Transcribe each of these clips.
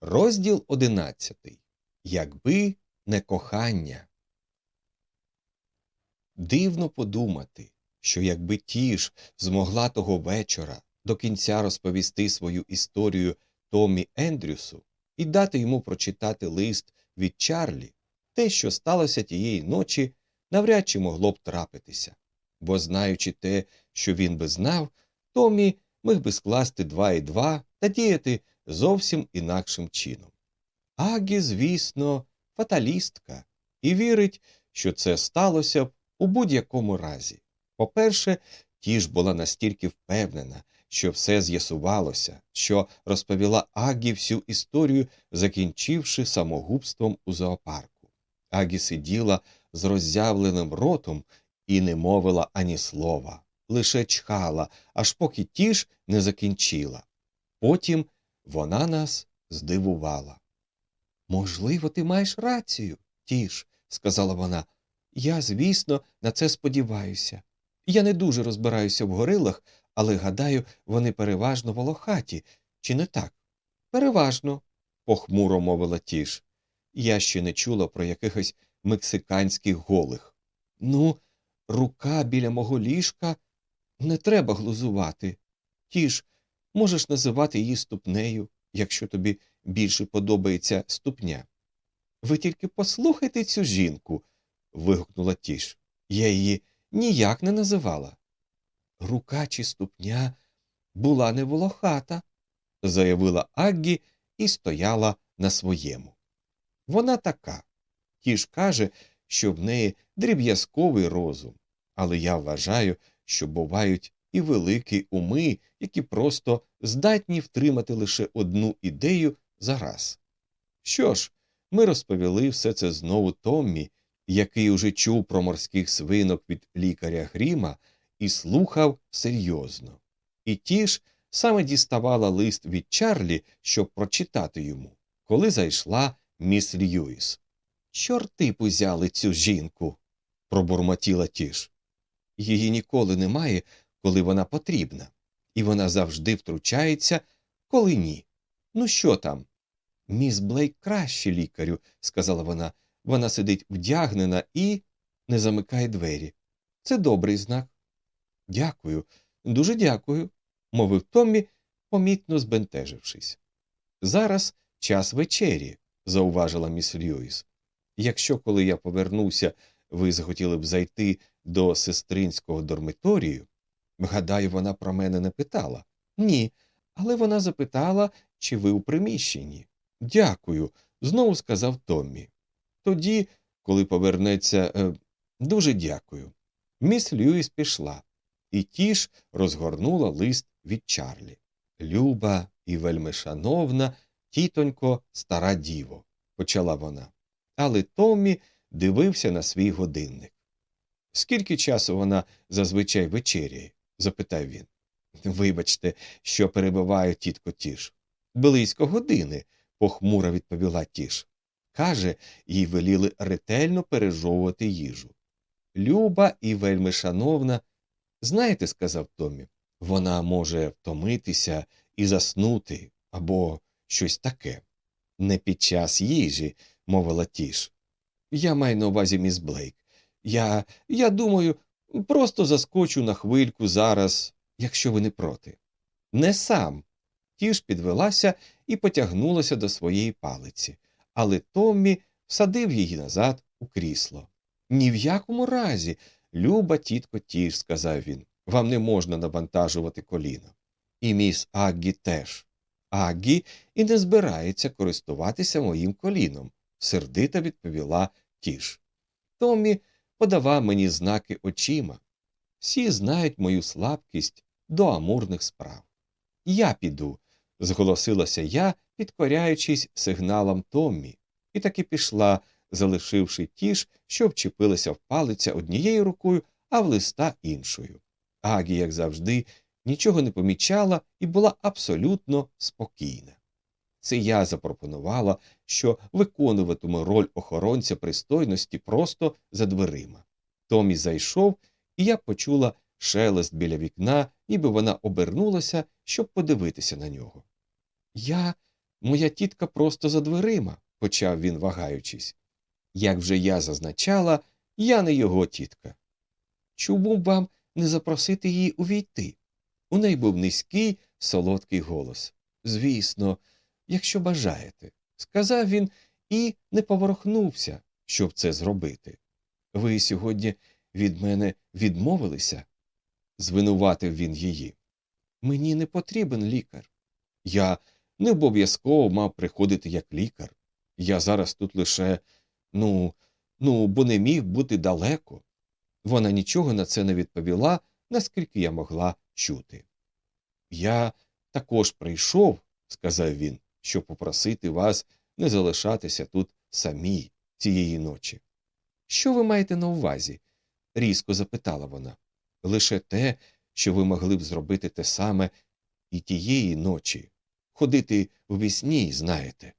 Розділ одинадцятий. Якби не кохання. Дивно подумати, що якби ті ж змогла того вечора до кінця розповісти свою історію Томі Ендрюсу і дати йому прочитати лист від Чарлі, те, що сталося тієї ночі, навряд чи могло б трапитися. Бо, знаючи те, що він би знав, Томі міг би скласти два і два та діяти зовсім інакшим чином. Агі, звісно, фаталістка, і вірить, що це сталося б у будь-якому разі. По-перше, ті ж була настільки впевнена, що все з'ясувалося, що розповіла Агі всю історію, закінчивши самогубством у зоопарку. Агі сиділа з роззявленим ротом і не мовила ані слова, лише чхала, аж поки ті ж не закінчила. Потім вона нас здивувала. Можливо, ти маєш рацію, тіш, сказала вона. Я, звісно, на це сподіваюся. Я не дуже розбираюся в горилах, але гадаю, вони переважно волохаті, чи не так? Переважно, похмуро мовила тіш. Я ще не чула про якихось мексиканських голих. Ну, рука біля мого ліжка не треба глузувати. Тіш, можеш називати її ступнею, якщо тобі більше подобається ступня. Ви тільки послухайте цю жінку. вигукнула тіш. Я її ніяк не називала. Рука чи ступня була не волохата, заявила Аггі і стояла на своєму. Вона така. Тіш каже, що в неї дріб'язковий розум, але я вважаю, що бувають і великі уми, які просто здатні втримати лише одну ідею за раз. Що ж, ми розповіли все це знову Томмі, який уже чув про морських свинок від лікаря Гріма і слухав серйозно. І ті ж саме діставала лист від Чарлі, щоб прочитати йому, коли зайшла міс Льюіс. Чорти пузяли цю жінку, пробурмотіла тіш. Її ніколи немає, коли вона потрібна, і вона завжди втручається, коли ні. Ну, що там? Міс Блейк краще лікарю, сказала вона. Вона сидить вдягнена і не замикає двері. Це добрий знак. Дякую, дуже дякую, мовив Томмі, помітно збентежившись. Зараз час вечері, зауважила міс Льюіс. Якщо, коли я повернуся, ви захотіли б зайти до сестринського дормиторію, гадаю, вона про мене не питала. Ні, але вона запитала, чи ви у приміщенні. Дякую, знову сказав Томмі. Тоді, коли повернеться, е, дуже дякую. Міс Льюіс пішла, і ті ж розгорнула лист від Чарлі. Люба і вельми шановна, тітонько, стара діво, почала вона. Але Томмі дивився на свій годинник. Скільки часу вона зазвичай вечеряє? Запитав він. Вибачте, що перебиваю тітко тіш. Близько години, похмуро відповіла тіш. Каже, їй веліли ретельно пережовувати їжу. Люба і вельми шановна, знаєте, сказав Томі, вона може втомитися і заснути або щось таке. Не під час їжі, мовила тіш. Я маю на увазі міс Блейк. Я, я думаю, просто заскочу на хвильку зараз, якщо ви не проти. Не сам. Тіш підвелася і потягнулася до своєї палиці, але Томмі всадив її назад у крісло. Ні в якому разі, люба тітко тіш, сказав він, вам не можна навантажувати коліно. І міс Аггі теж. Аггі і не збирається користуватися моїм коліном, сердито відповіла тіш. Томмі подавав мені знаки очима. Всі знають мою слабкість до амурних справ. Я піду, зголосилася я, підкоряючись сигналам Томмі, і таки пішла, залишивши ті ж, що вчепилися в палиця однією рукою, а в листа іншою. Агі, як завжди, нічого не помічала і була абсолютно спокійна. Це я запропонувала, що виконуватиму роль охоронця пристойності просто за дверима. Томі зайшов, і я почула шелест біля вікна, ніби вона обернулася, щоб подивитися на нього. Я Моя тітка просто за дверима, почав він, вагаючись. Як вже я зазначала, я не його тітка. Чому б вам не запросити її увійти? У неї був низький, солодкий голос. Звісно, якщо бажаєте, сказав він і не поворухнувся, щоб це зробити. Ви сьогодні від мене відмовилися? звинуватив він її. Мені не потрібен лікар. Я не обов'язково мав приходити як лікар. Я зараз тут лише, ну, ну, бо не міг бути далеко. Вона нічого на це не відповіла, наскільки я могла чути. Я також прийшов, сказав він, щоб попросити вас не залишатися тут самій цієї ночі. Що ви маєте на увазі? різко запитала вона. Лише те, що ви могли б зробити те саме і тієї ночі, ходити у вісні, знаєте.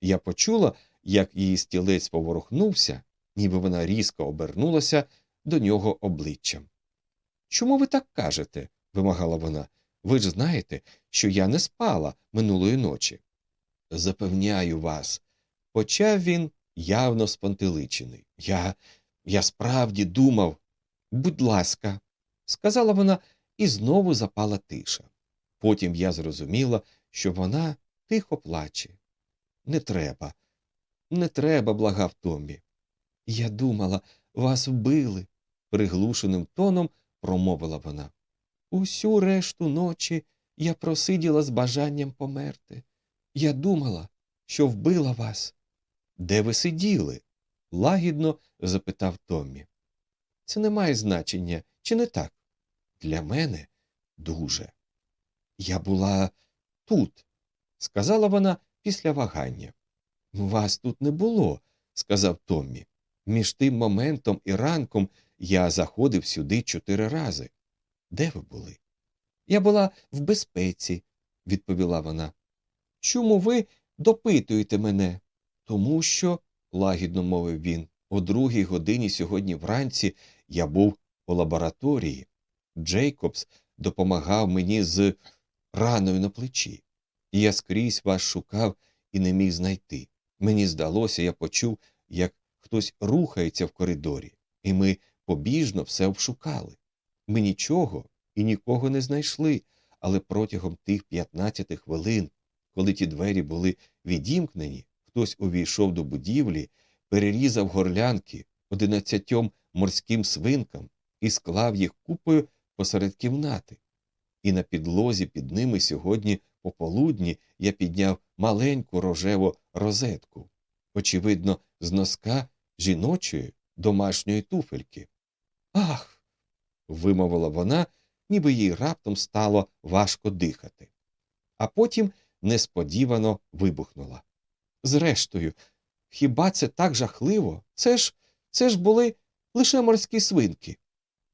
Я почула, як її стілець поворухнувся, ніби вона різко обернулася до нього обличчям. Чому ви так кажете? вимагала вона. Ви ж знаєте, що я не спала минулої ночі. Запевняю вас, почав він явно спантеличений. Я я справді думав. Будь ласка, сказала вона, і знову запала тиша. Потім я зрозуміла, що вона тихо плаче. Не треба, не треба, благав Томбі. Я думала, вас вбили, приглушеним тоном промовила вона. Усю решту ночі я просиділа з бажанням померти. Я думала, що вбила вас. Де ви сиділи? лагідно запитав Томмі. Це не має значення, чи не так? Для мене дуже. Я була тут, сказала вона після вагання. Вас тут не було, сказав Томмі. Між тим моментом і ранком я заходив сюди чотири рази. Де ви були? Я була в безпеці, відповіла вона. Чому ви допитуєте мене? Тому що, лагідно мовив він, о другій годині сьогодні вранці я був у лабораторії. Джейкобс допомагав мені з раною на плечі, і я скрізь вас шукав і не міг знайти. Мені здалося, я почув, як хтось рухається в коридорі, і ми побіжно все обшукали. Ми нічого і нікого не знайшли, але протягом тих 15 хвилин, коли ті двері були відімкнені, хтось увійшов до будівлі, перерізав горлянки одинадцятьом морським свинкам і склав їх купою посеред кімнати. І на підлозі під ними сьогодні пополудні я підняв маленьку рожеву розетку, очевидно, з носка жіночої домашньої туфельки. Ах. вимовила вона, ніби їй раптом стало важко дихати. А потім несподівано вибухнула. Зрештою, хіба це так жахливо? Це ж це ж були лише морські свинки.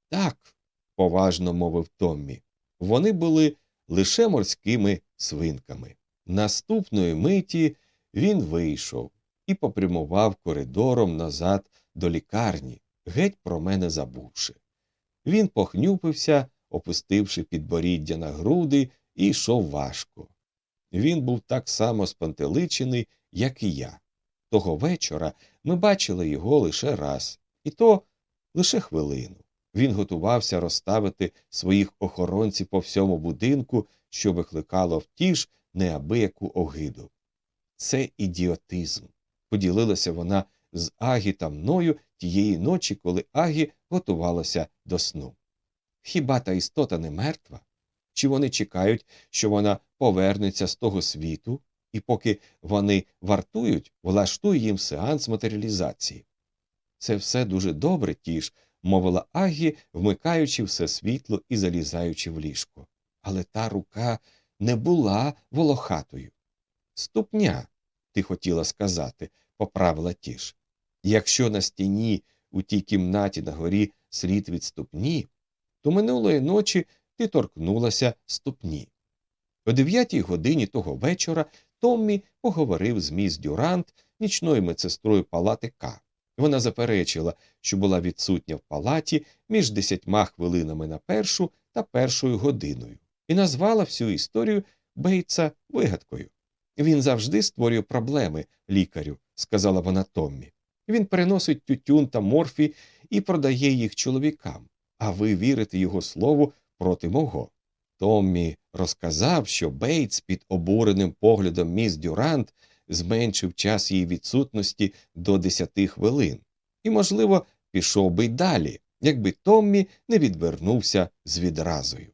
Так, поважно мовив Томмі. Вони були лише морськими свинками. Наступної миті він вийшов і попрямував коридором назад до лікарні, геть про мене забувши. Він похнюпився, опустивши підборіддя на груди, і йшов важко. Він був так само спантеличений, як і я. Того вечора ми бачили його лише раз, і то лише хвилину. Він готувався розставити своїх охоронців по всьому будинку, що викликало втіж неабияку огиду. Це ідіотизм, поділилася вона з Агі та мною тієї ночі, коли Агі готувалася до сну. Хіба та істота не мертва? Чи вони чекають, що вона повернеться з того світу, і поки вони вартують, влаштує їм сеанс матеріалізації? Це все дуже добре, тіж, мовила Агі, вмикаючи все світло і залізаючи в ліжко. Але та рука не була волохатою. Ступня, ти хотіла сказати, поправила тіш. Якщо на стіні у тій кімнаті на горі слід від ступні, то минулої ночі ти торкнулася ступні. О дев'ятій годині того вечора Томмі поговорив з міс Дюрант, нічною медсестрою палати К. Вона заперечила, що була відсутня в палаті між десятьма хвилинами на першу та першою годиною, і назвала всю історію Бейтса вигадкою. Він завжди створює проблеми, лікарю, сказала вона Томмі. Він переносить тютюн та морфі і продає їх чоловікам, а ви вірите його слову проти мого. Томмі розказав, що Бейтс під обуреним поглядом міс Дюрант зменшив час її відсутності до десяти хвилин, і, можливо, пішов би й далі, якби Томмі не відвернувся з відразою.